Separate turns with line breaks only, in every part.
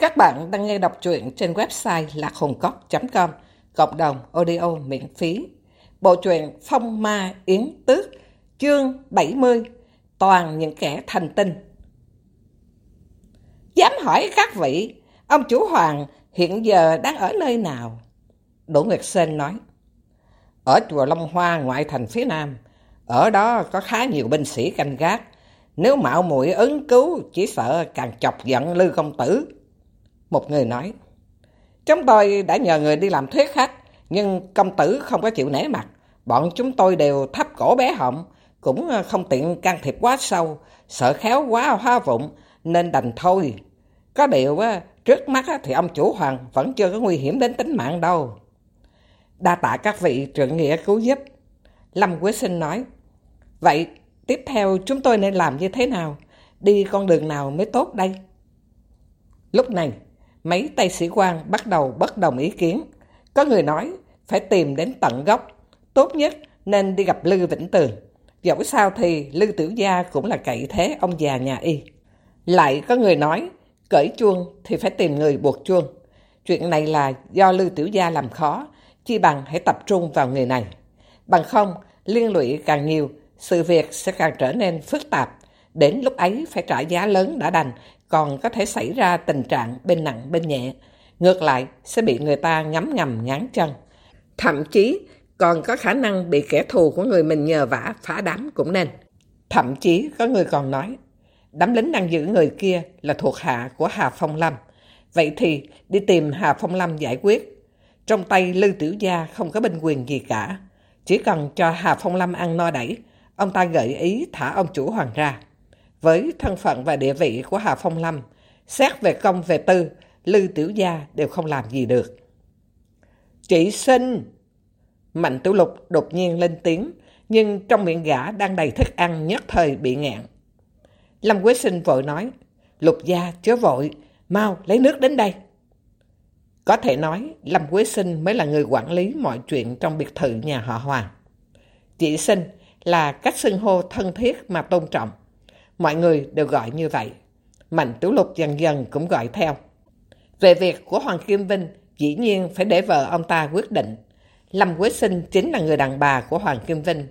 Các bạn đang nghe đọc truyện trên website lạc.com, cộng đồng audio miễn phí. Bộ truyện Phong Ma Yến Tước, chương 70, toàn những kẻ thành tinh. Dám hỏi các vị, ông chủ hoàng hiện giờ đang ở nơi nào? Đỗ Nguyệt Sơn nói. Ở chùa Long Hoa ngoại thành phía nam, ở đó có khá nhiều binh sĩ canh gác. Nếu mạo muội ứng cứu, chỉ sợ càng chọc giận Lư Công Tử. Một người nói, Chúng tôi đã nhờ người đi làm thuyết khách, nhưng công tử không có chịu nể mặt. Bọn chúng tôi đều thấp cổ bé họng, cũng không tiện can thiệp quá sâu, sợ khéo quá hoa vụng, nên đành thôi. Có điều, trước mắt thì ông chủ hoàng vẫn chưa có nguy hiểm đến tính mạng đâu. Đa tạ các vị trưởng nghĩa cứu giúp. Lâm Quế Sinh nói, Vậy tiếp theo chúng tôi nên làm như thế nào? Đi con đường nào mới tốt đây? Lúc này, mấy tay sĩ quan bắt đầu bất đồng ý kiến. Có người nói phải tìm đến tận gốc. Tốt nhất nên đi gặp Lư Vĩnh Tường. Dẫu sao thì Lư Tiểu Gia cũng là cậy thế ông già nhà y. Lại có người nói cởi chuông thì phải tìm người buộc chuông. Chuyện này là do Lư Tiểu Gia làm khó, chi bằng hãy tập trung vào người này. Bằng không, liên lụy càng nhiều, sự việc sẽ càng trở nên phức tạp. Đến lúc ấy phải trả giá lớn đã đành, còn có thể xảy ra tình trạng bên nặng bên nhẹ. Ngược lại, sẽ bị người ta ngắm ngầm ngán chân. Thậm chí, còn có khả năng bị kẻ thù của người mình nhờ vả phá đám cũng nên. Thậm chí, có người còn nói, đám lính đang giữ người kia là thuộc hạ của Hà Phong Lâm. Vậy thì đi tìm Hà Phong Lâm giải quyết. Trong tay Lư Tiểu Gia không có binh quyền gì cả. Chỉ cần cho Hà Phong Lâm ăn no đẩy, ông ta gợi ý thả ông chủ hoàng ra. Với thân phận và địa vị của Hà Phong Lâm, xét về công về tư, Lư Tiểu Gia đều không làm gì được. Chị sinh! Mạnh Tiểu Lục đột nhiên lên tiếng, nhưng trong miệng gã đang đầy thức ăn nhất thời bị ngạn. Lâm Quế Sinh vội nói, Lục gia chớ vội, mau lấy nước đến đây. Có thể nói, Lâm Quế Sinh mới là người quản lý mọi chuyện trong biệt thự nhà họ Hoàng. Chị Sinh là cách xưng hô thân thiết mà tôn trọng. Mọi người đều gọi như vậy. Mạnh Tiểu Lục dần dần cũng gọi theo. Về việc của Hoàng Kim Vinh, dĩ nhiên phải để vợ ông ta quyết định. Lâm Quế Sinh chính là người đàn bà của Hoàng Kim Vinh,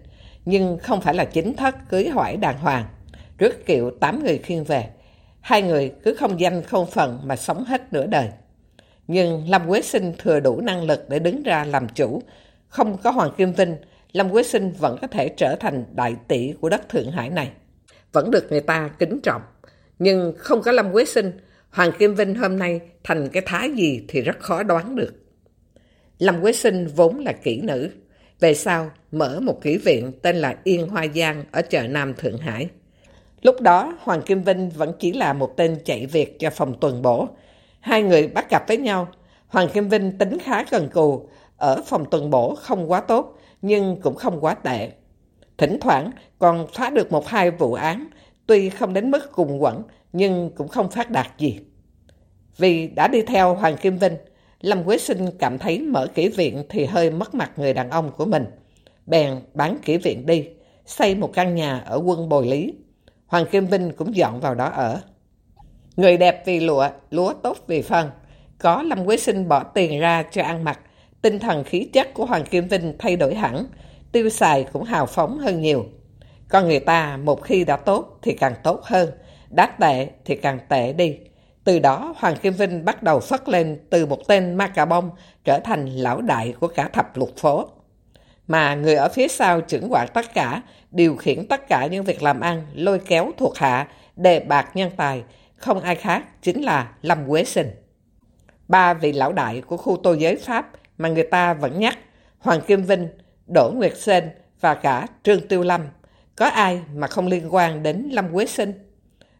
nhưng không phải là chính thất cưới hỏi đàng hoàng. Rước kiệu tám người khiêng về. Hai người cứ không danh không phận mà sống hết nửa đời. Nhưng Lâm Quế Sinh thừa đủ năng lực để đứng ra làm chủ. Không có Hoàng Kim Vinh, Lâm Quế Sinh vẫn có thể trở thành đại tỷ của đất Thượng Hải này. Vẫn được người ta kính trọng. Nhưng không có Lâm Quế Sinh, Hoàng Kim Vinh hôm nay thành cái thái gì thì rất khó đoán được. Lâm Quế Sinh vốn là kỹ nữ. Về sau, mở một kỹ viện tên là Yên Hoa Giang ở chợ Nam Thượng Hải. Lúc đó, Hoàng Kim Vinh vẫn chỉ là một tên chạy việc cho phòng tuần bổ. Hai người bắt gặp với nhau. Hoàng Kim Vinh tính khá gần cù, ở phòng tuần bổ không quá tốt, nhưng cũng không quá tệ. Thỉnh thoảng còn phá được một hai vụ án, tuy không đến mức cùng quẩn, nhưng cũng không phát đạt gì. Vì đã đi theo Hoàng Kim Vinh, Lâm Quế Sinh cảm thấy mở kỹ viện thì hơi mất mặt người đàn ông của mình. Bèn bán kỹ viện đi, xây một căn nhà ở quân Bồi Lý. Hoàng Kim Vinh cũng dọn vào đó ở. Người đẹp vì lụa, lúa tốt vì phân. Có Lâm Quế Sinh bỏ tiền ra cho ăn mặc, tinh thần khí chất của Hoàng Kim Vinh thay đổi hẳn, tiêu xài cũng hào phóng hơn nhiều. Con người ta một khi đã tốt thì càng tốt hơn, đã tệ thì càng tệ đi. Từ đó Hoàng Kim Vinh bắt đầu phất lên từ một tên ma cà bông trở thành lão đại của cả thập lục phố. Mà người ở phía sau trưởng quản tất cả, điều khiển tất cả những việc làm ăn, lôi kéo thuộc hạ, đề bạc nhân tài, không ai khác chính là Lâm Quế Sinh. Ba vị lão đại của khu tô giới Pháp mà người ta vẫn nhắc, Hoàng Kim Vinh, Đỗ Nguyệt Sên và cả Trương Tiêu Lâm, có ai mà không liên quan đến Lâm Quế Sinh?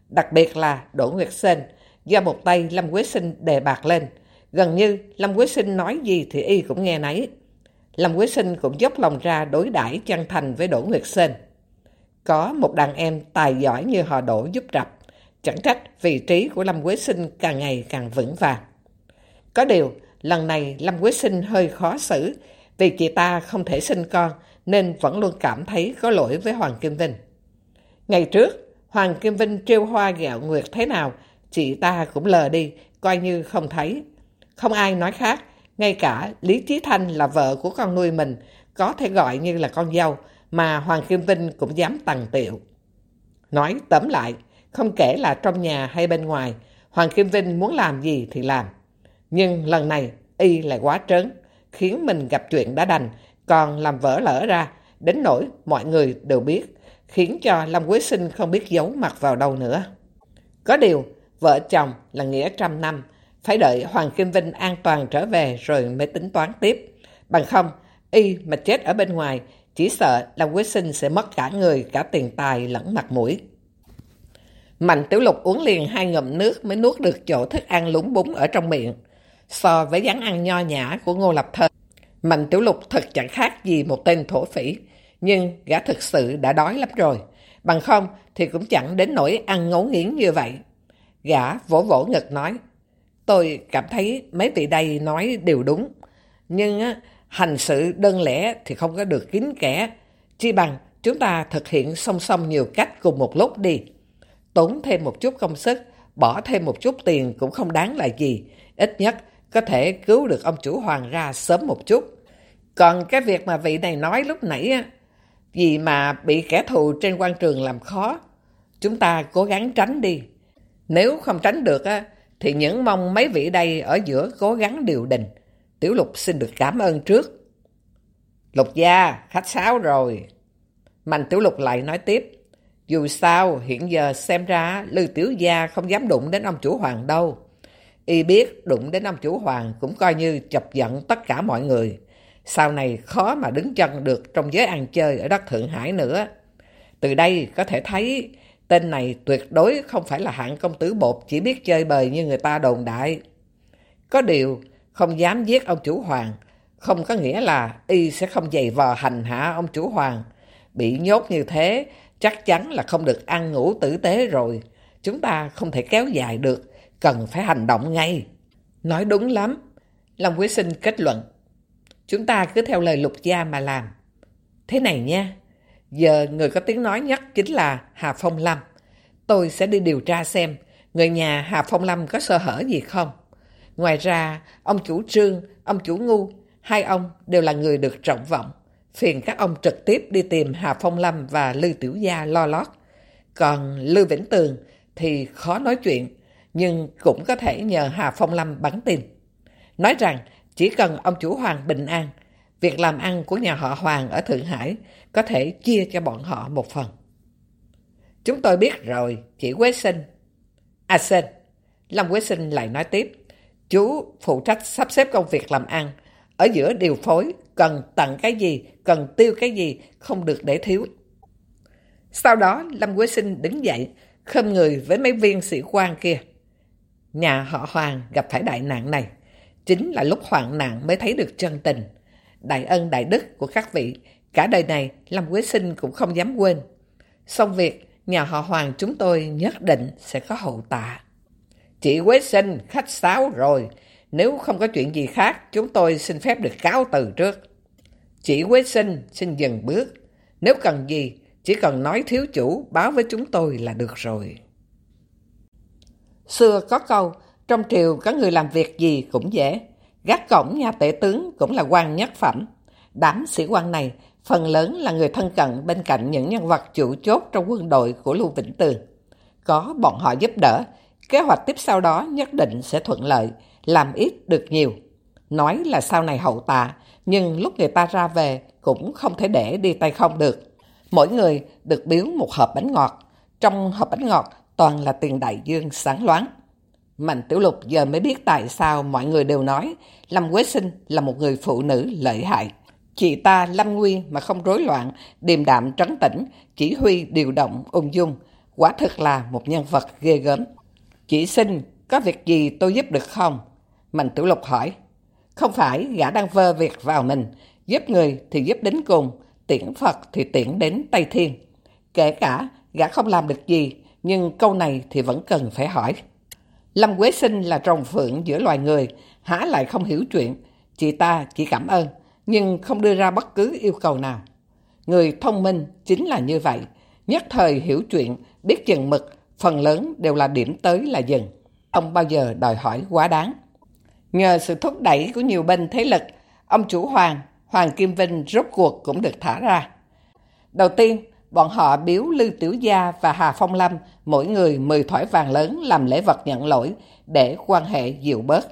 Đặc biệt là Đỗ Nguyệt Sên, do một tay Lâm Quế Sinh đề bạc lên. Gần như Lâm Quế Sinh nói gì thì y cũng nghe nấy. Lâm Quế Sinh cũng dốc lòng ra đối đãi chân thành với Đỗ Nguyệt Sên. Có một đàn em tài giỏi như họ Đỗ giúp rập, chẳng trách vị trí của Lâm Quế Sinh càng ngày càng vững vàng. Có điều, lần này Lâm Quế Sinh hơi khó xử vì chị ta không thể sinh con nên vẫn luôn cảm thấy có lỗi với Hoàng Kim Vinh. Ngày trước, Hoàng Kim Vinh trêu hoa gạo nguyệt thế nào, chị ta cũng lờ đi, coi như không thấy. Không ai nói khác, ngay cả Lý Trí Thanh là vợ của con nuôi mình, có thể gọi như là con dâu, mà Hoàng Kim Vinh cũng dám tặng tiệu. Nói tóm lại, không kể là trong nhà hay bên ngoài, Hoàng Kim Vinh muốn làm gì thì làm. Nhưng lần này, y lại quá trớn, khiến mình gặp chuyện đã đành, còn làm vỡ lỡ ra, đến nỗi mọi người đều biết, khiến cho Lâm Quế Sinh không biết giấu mặt vào đâu nữa. Có điều, vợ chồng là nghĩa trăm năm, phải đợi Hoàng Kim Vinh an toàn trở về rồi mới tính toán tiếp. Bằng không, y mà chết ở bên ngoài, chỉ sợ Lâm Quế Sinh sẽ mất cả người, cả tiền tài lẫn mặt mũi. Mạnh Tiểu Lục uống liền hai ngụm nước mới nuốt được chỗ thức ăn lúng búng ở trong miệng. So với dáng ăn nho nhã của Ngô Lập Thơ, Mạnh Tiểu Lục thật chẳng khác gì một tên thổ phỉ, nhưng gã thực sự đã đói lắm rồi. Bằng không thì cũng chẳng đến nỗi ăn ngấu nghiến như vậy. Gã vỗ vỗ ngực nói, tôi cảm thấy mấy vị đây nói đều đúng. Nhưng á, hành sự đơn lẻ thì không có được kín kẽ. Chi bằng chúng ta thực hiện song song nhiều cách cùng một lúc đi. Tốn thêm một chút công sức, bỏ thêm một chút tiền cũng không đáng là gì. Ít nhất có thể cứu được ông chủ hoàng ra sớm một chút. Còn cái việc mà vị này nói lúc nãy á, vì mà bị kẻ thù trên quan trường làm khó, chúng ta cố gắng tránh đi. Nếu không tránh được á, thì những mong mấy vị đây ở giữa cố gắng điều đình. Tiểu Lục xin được cảm ơn trước. Lục gia, khách sáo rồi. Mạnh Tiểu Lục lại nói tiếp. Dù sao, hiện giờ xem ra Lư Tiểu Gia không dám đụng đến ông chủ hoàng đâu. Y biết đụng đến ông chủ hoàng cũng coi như chọc giận tất cả mọi người. Sau này khó mà đứng chân được trong giới ăn chơi ở đất Thượng Hải nữa. Từ đây có thể thấy tên này tuyệt đối không phải là hạng công tử bột chỉ biết chơi bời như người ta đồn đại. Có điều, không dám giết ông chủ hoàng, không có nghĩa là y sẽ không dày vò hành hạ ông chủ hoàng. Bị nhốt như thế, chắc chắn là không được ăn ngủ tử tế rồi. Chúng ta không thể kéo dài được, cần phải hành động ngay. Nói đúng lắm. Long Quý Sinh kết luận. Chúng ta cứ theo lời lục gia mà làm. Thế này nha, giờ người có tiếng nói nhất chính là Hà Phong Lâm. Tôi sẽ đi điều tra xem người nhà Hà Phong Lâm có sơ hở gì không. Ngoài ra, ông chủ trương, ông chủ ngu, hai ông đều là người được trọng vọng. Phiền các ông trực tiếp đi tìm Hà Phong Lâm và Lư Tiểu Gia lo lót. Còn Lư Vĩnh Tường thì khó nói chuyện, nhưng cũng có thể nhờ Hà Phong Lâm bắn tin. Nói rằng chỉ cần ông chủ Hoàng bình an, việc làm ăn của nhà họ Hoàng ở Thượng Hải có thể chia cho bọn họ một phần. Chúng tôi biết rồi, chị Quế Sinh. À Sinh, Lâm Quế Sinh lại nói tiếp. Chú phụ trách sắp xếp công việc làm ăn. Ở giữa điều phối, cần tặng cái gì, cần tiêu cái gì, không được để thiếu. Sau đó, Lâm Quế Sinh đứng dậy, khâm người với mấy viên sĩ quan kia. Nhà họ Hoàng gặp phải đại nạn này. Chính là lúc hoạn nạn mới thấy được chân tình. Đại ân đại đức của các vị, cả đời này Lâm Quế Sinh cũng không dám quên. Xong việc, nhà họ Hoàng chúng tôi nhất định sẽ có hậu tạ. Chị Quế Sinh khách sáo rồi, nếu không có chuyện gì khác, chúng tôi xin phép được cáo từ trước. Chị Quế Sinh xin dừng bước, nếu cần gì, chỉ cần nói thiếu chủ báo với chúng tôi là được rồi. Xưa có câu, trong triều có người làm việc gì cũng dễ. Gác cổng nhà tể tướng cũng là quan nhất phẩm. Đám sĩ quan này phần lớn là người thân cận bên cạnh những nhân vật chủ chốt trong quân đội của Lưu Vĩnh Tường. Có bọn họ giúp đỡ, kế hoạch tiếp sau đó nhất định sẽ thuận lợi, làm ít được nhiều. Nói là sau này hậu tạ, nhưng lúc người ta ra về cũng không thể để đi tay không được. Mỗi người được biếu một hộp bánh ngọt. Trong hộp bánh ngọt toàn là tiền đại dương sáng loáng. Mạnh Tiểu Lục giờ mới biết tại sao mọi người đều nói Lâm Quế Sinh là một người phụ nữ lợi hại. Chị ta lâm nguy mà không rối loạn, điềm đạm trấn tĩnh, chỉ huy điều động ung dung. Quả thực là một nhân vật ghê gớm. Chị sinh có việc gì tôi giúp được không? Mạnh Tiểu Lục hỏi. Không phải gã đang vơ việc vào mình, giúp người thì giúp đến cùng, tiễn Phật thì tiễn đến Tây Thiên. Kể cả gã không làm được gì, nhưng câu này thì vẫn cần phải hỏi. Lâm Quế Sinh là trồng phượng giữa loài người, há lại không hiểu chuyện. Chị ta chỉ cảm ơn, nhưng không đưa ra bất cứ yêu cầu nào. Người thông minh chính là như vậy, nhất thời hiểu chuyện, biết chừng mực, phần lớn đều là điểm tới là dừng. ông bao giờ đòi hỏi quá đáng. Nhờ sự thúc đẩy của nhiều bên thế lực, ông chủ Hoàng, Hoàng Kim Vinh rốt cuộc cũng được thả ra. Đầu tiên, bọn họ biếu Lư Tiểu Gia và Hà Phong Lâm mỗi người 10 thỏi vàng lớn làm lễ vật nhận lỗi để quan hệ dịu bớt.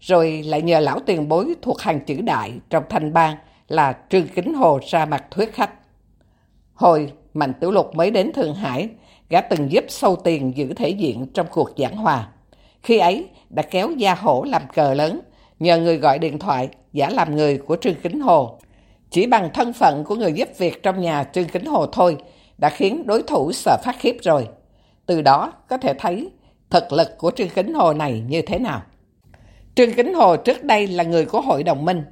Rồi lại nhờ lão tiền bối thuộc hàng chữ đại trong thanh bang là Trương Kính Hồ ra mặt thuyết khách. Hồi Mạnh Tiểu Lục mới đến Thượng Hải, gã từng giúp sâu tiền giữ thể diện trong cuộc giảng hòa. Khi ấy đã kéo Gia Hổ làm cờ lớn, nhờ người gọi điện thoại giả làm người của Trương Kính Hồ. Chỉ bằng thân phận của người giúp việc trong nhà Trương Kính Hồ thôi đã khiến đối thủ sợ phát khiếp rồi. Từ đó có thể thấy thực lực của Trương Kính Hồ này như thế nào. Trương Kính Hồ trước đây là người của hội đồng minh,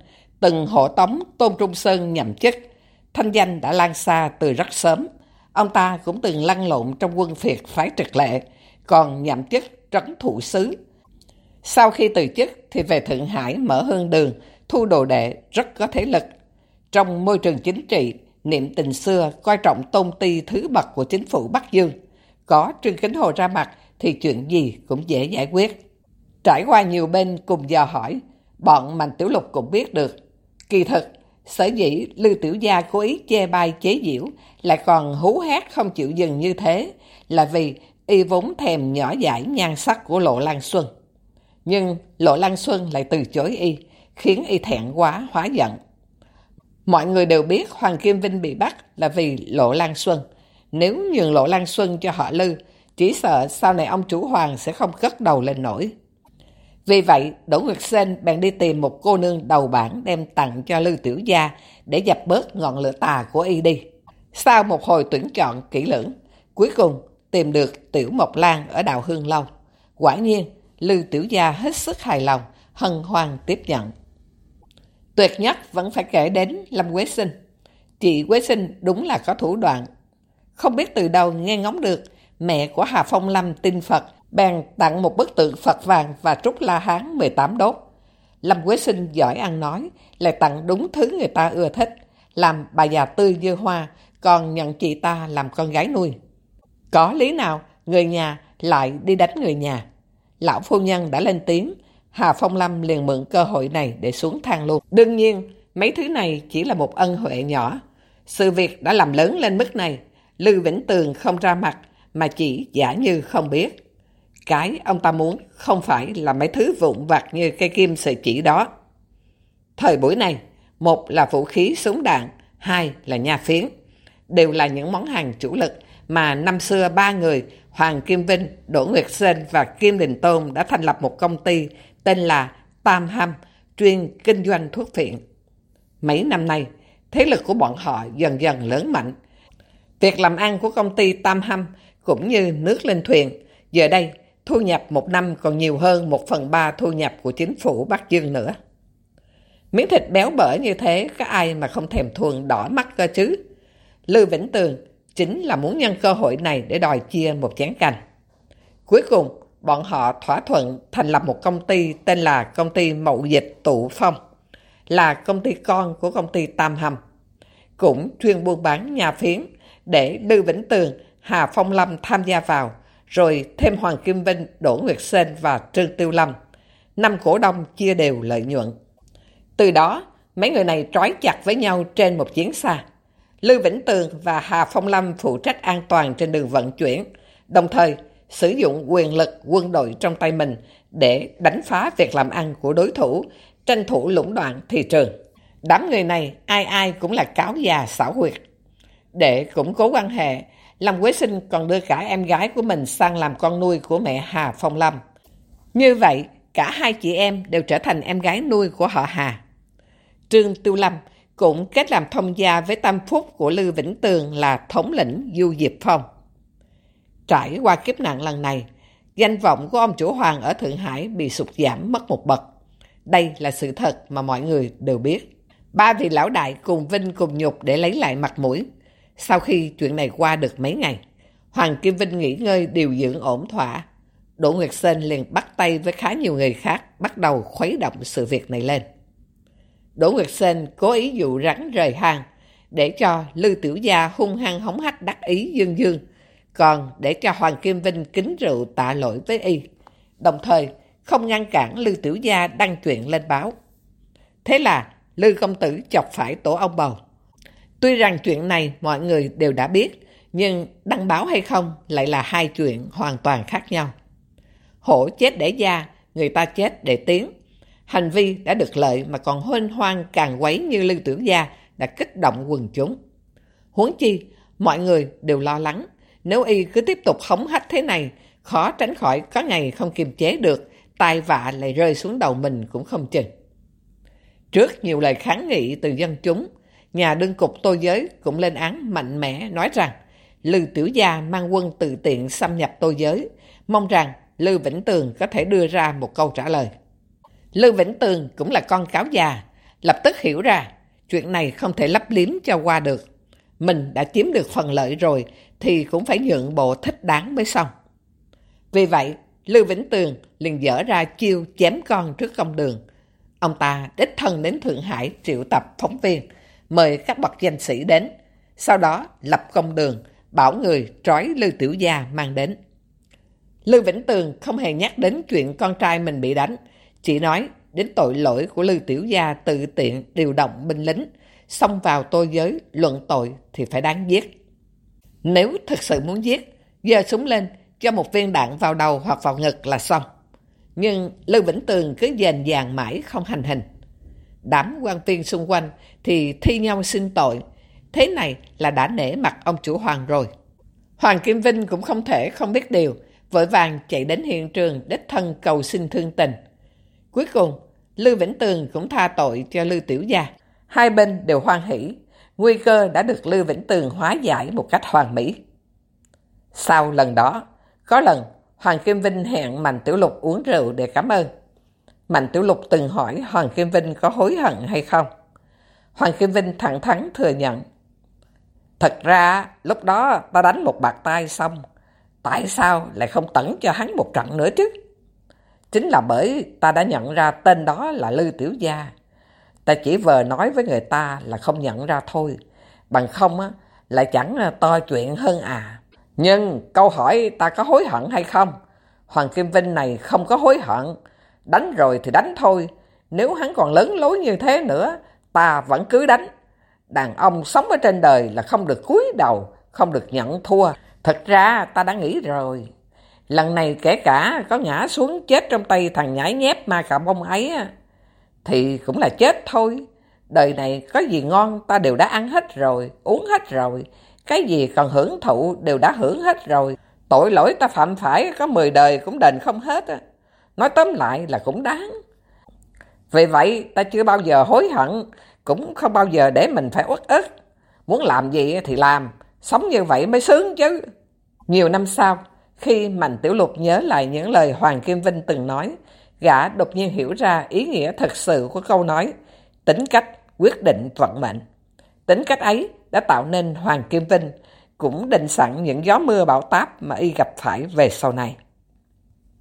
từng hộ tống Tôn Trung Sơn nhậm chức. Thanh danh đã lan xa từ rất sớm. Ông ta cũng từng lăn lộn trong quân phiệt phái trực lệ, còn nhậm chức trấn thủ sứ. Sau khi từ chức thì về Thượng Hải mở hương đường, thu đồ đệ rất có thế lực. Trong môi trường chính trị, niệm tình xưa coi trọng tôn ti thứ bậc của chính phủ Bắc Dương. Có Trương Kính Hồ ra mặt thì chuyện gì cũng dễ giải quyết. Trải qua nhiều bên cùng dò hỏi, bọn Mạnh Tiểu Lục cũng biết được. Kỳ thực, sở dĩ Lư Tiểu Gia cố ý chê bai chế diễu lại còn hú hét không chịu dừng như thế là vì y vốn thèm nhỏ giải nhan sắc của Lộ Lan Xuân. Nhưng Lộ Lan Xuân lại từ chối y, khiến y thẹn quá hóa giận. Mọi người đều biết Hoàng Kim Vinh bị bắt là vì Lộ Lan Xuân. Nếu nhường Lộ Lan Xuân cho họ Lư, chỉ sợ sau này ông chủ Hoàng sẽ không cất đầu lên nổi. Vì vậy, Đỗ Nguyệt Sên bèn đi tìm một cô nương đầu bản đem tặng cho Lư Tiểu Gia để dập bớt ngọn lửa tà của y đi. Sau một hồi tuyển chọn kỹ lưỡng, cuối cùng tìm được Tiểu Mộc Lan ở đào Hương Lâu. Quả nhiên, Lư Tiểu Gia hết sức hài lòng, hân hoan tiếp nhận. Tuyệt nhất vẫn phải kể đến Lâm Quế Sinh. Chị Quế Sinh đúng là có thủ đoạn. Không biết từ đâu nghe ngóng được, mẹ của Hà Phong Lâm tin Phật bèn tặng một bức tượng Phật vàng và trúc la hán 18 đốt. Lâm Quế Sinh giỏi ăn nói, lại tặng đúng thứ người ta ưa thích, làm bà già tươi như hoa, còn nhận chị ta làm con gái nuôi. Có lý nào người nhà lại đi đánh người nhà? Lão phu nhân đã lên tiếng, Hà Phong Lâm liền mượn cơ hội này để xuống thang luôn. Đương nhiên, mấy thứ này chỉ là một ân huệ nhỏ. Sự việc đã làm lớn lên mức này, Lưu Vĩnh Tường không ra mặt, mà chỉ giả như không biết. Cái ông ta muốn không phải là mấy thứ vụn vặt như cây kim sợi chỉ đó. Thời buổi này, một là vũ khí súng đạn, hai là nha phiến. Đều là những món hàng chủ lực mà năm xưa ba người Hoàng Kim Vinh, Đỗ Nguyệt Sơn và Kim Đình Tôn đã thành lập một công ty tên là Tam Hâm, chuyên kinh doanh thuốc phiện. Mấy năm nay, thế lực của bọn họ dần dần lớn mạnh. Việc làm ăn của công ty Tam Hâm cũng như nước lên thuyền, giờ đây thu nhập một năm còn nhiều hơn một phần ba thu nhập của chính phủ Bắc Dương nữa. Miếng thịt béo bở như thế, có ai mà không thèm thuần đỏ mắt cơ chứ? Lưu Vĩnh Tường chính là muốn nhân cơ hội này để đòi chia một chén canh. Cuối cùng, bọn họ thỏa thuận thành lập một công ty tên là Công ty Mậu Dịch Tụ Phong, là công ty con của công ty Tam Hầm. Cũng chuyên buôn bán nhà phiến để Lư Vĩnh Tường, Hà Phong Lâm tham gia vào, rồi thêm Hoàng Kim Vinh, Đỗ Nguyệt Sên và Trương Tiêu Lâm. Năm cổ đông chia đều lợi nhuận. Từ đó, mấy người này trói chặt với nhau trên một chuyến xa. Lưu Vĩnh Tường và Hà Phong Lâm phụ trách an toàn trên đường vận chuyển, đồng thời sử dụng quyền lực quân đội trong tay mình để đánh phá việc làm ăn của đối thủ, tranh thủ lũng đoạn thị trường. Đám người này ai ai cũng là cáo già xảo quyệt. Để củng cố quan hệ, Lâm Quế Sinh còn đưa cả em gái của mình sang làm con nuôi của mẹ Hà Phong Lâm. Như vậy, cả hai chị em đều trở thành em gái nuôi của họ Hà. Trương Tiêu Lâm cũng kết làm thông gia với tâm phúc của Lư Vĩnh Tường là thống lĩnh Du Diệp Phong. Trải qua kiếp nạn lần này, danh vọng của ông chủ hoàng ở Thượng Hải bị sụt giảm mất một bậc. Đây là sự thật mà mọi người đều biết. Ba vị lão đại cùng vinh cùng nhục để lấy lại mặt mũi. Sau khi chuyện này qua được mấy ngày, Hoàng Kim Vinh nghỉ ngơi điều dưỡng ổn thỏa. Đỗ Nguyệt Sơn liền bắt tay với khá nhiều người khác bắt đầu khuấy động sự việc này lên. Đỗ Nguyệt Sơn cố ý dụ rắn rời hang để cho Lư Tiểu Gia hung hăng hống hách đắc ý dương dương, còn để cho Hoàng Kim Vinh kính rượu tạ lỗi với y. đồng thời không ngăn cản Lư Tiểu Gia đăng chuyện lên báo. Thế là Lư Công Tử chọc phải tổ ông bầu. Tuy rằng chuyện này mọi người đều đã biết, nhưng đăng báo hay không lại là hai chuyện hoàn toàn khác nhau. Hổ chết để gia, người ta chết để tiếng. Hành vi đã được lợi mà còn hên hoang càng quấy như Lư Tiểu Gia đã kích động quần chúng. Huống chi, mọi người đều lo lắng. Nếu y cứ tiếp tục hống hách thế này, khó tránh khỏi có ngày không kiềm chế được, tai vạ lại rơi xuống đầu mình cũng không chừng. Trước nhiều lời kháng nghị từ dân chúng, nhà đương cục tô giới cũng lên án mạnh mẽ nói rằng Lư Tiểu Gia mang quân tự tiện xâm nhập tô giới, mong rằng Lư Vĩnh Tường có thể đưa ra một câu trả lời. Lư Vĩnh Tường cũng là con cáo già, lập tức hiểu ra chuyện này không thể lấp liếm cho qua được. Mình đã chiếm được phần lợi rồi thì cũng phải nhượng bộ thích đáng mới xong. Vì vậy, Lưu Vĩnh Tường liền dở ra chiêu chém con trước công đường. Ông ta đích thân đến Thượng Hải triệu tập phóng viên, mời các bậc danh sĩ đến. Sau đó lập công đường, bảo người trói Lưu Tiểu Gia mang đến. Lưu Vĩnh Tường không hề nhắc đến chuyện con trai mình bị đánh, chỉ nói đến tội lỗi của Lưu Tiểu Gia tự tiện điều động binh lính, xông vào tôi giới luận tội thì phải đáng giết. Nếu thực sự muốn giết, giơ súng lên, cho một viên đạn vào đầu hoặc vào ngực là xong. Nhưng Lưu Vĩnh Tường cứ dền dàng mãi không hành hình. Đám quan viên xung quanh thì thi nhau xin tội. Thế này là đã nể mặt ông chủ Hoàng rồi. Hoàng Kim Vinh cũng không thể không biết điều, vội vàng chạy đến hiện trường đích thân cầu xin thương tình. Cuối cùng, Lưu Vĩnh Tường cũng tha tội cho Lưu Tiểu Gia. Hai bên đều hoan hỷ, nguy cơ đã được Lưu Vĩnh Tường hóa giải một cách hoàn mỹ. Sau lần đó, có lần, Hoàng Kim Vinh hẹn Mạnh Tiểu Lục uống rượu để cảm ơn. Mạnh Tiểu Lục từng hỏi Hoàng Kim Vinh có hối hận hay không. Hoàng Kim Vinh thẳng thắn thừa nhận. Thật ra, lúc đó ta đánh một bạc tay xong. Tại sao lại không tẩn cho hắn một trận nữa chứ? Chính là bởi ta đã nhận ra tên đó là Lư Tiểu Gia. Ta chỉ vờ nói với người ta là không nhận ra thôi. Bằng không á, lại chẳng à, to chuyện hơn à. Nhưng câu hỏi ta có hối hận hay không? Hoàng Kim Vinh này không có hối hận. Đánh rồi thì đánh thôi. Nếu hắn còn lớn lối như thế nữa, ta vẫn cứ đánh. Đàn ông sống ở trên đời là không được cúi đầu, không được nhận thua. Thật ra ta đã nghĩ rồi. Lần này kể cả có ngã xuống chết trong tay thằng nhãi nhép ma cà bông ấy, thì cũng là chết thôi. Đời này có gì ngon ta đều đã ăn hết rồi, uống hết rồi. Cái gì còn hưởng thụ đều đã hưởng hết rồi. Tội lỗi ta phạm phải có 10 đời cũng đền không hết. À. Nói tóm lại là cũng đáng. Vì vậy ta chưa bao giờ hối hận, cũng không bao giờ để mình phải uất ức. Muốn làm gì thì làm, sống như vậy mới sướng chứ. Nhiều năm sau, khi Mạnh Tiểu Lục nhớ lại những lời Hoàng Kim Vinh từng nói, gã đột nhiên hiểu ra ý nghĩa thật sự của câu nói, tính cách quyết định vận mệnh. Tính cách ấy đã tạo nên Hoàng Kim Vinh, cũng định sẵn những gió mưa bão táp mà y gặp phải về sau này.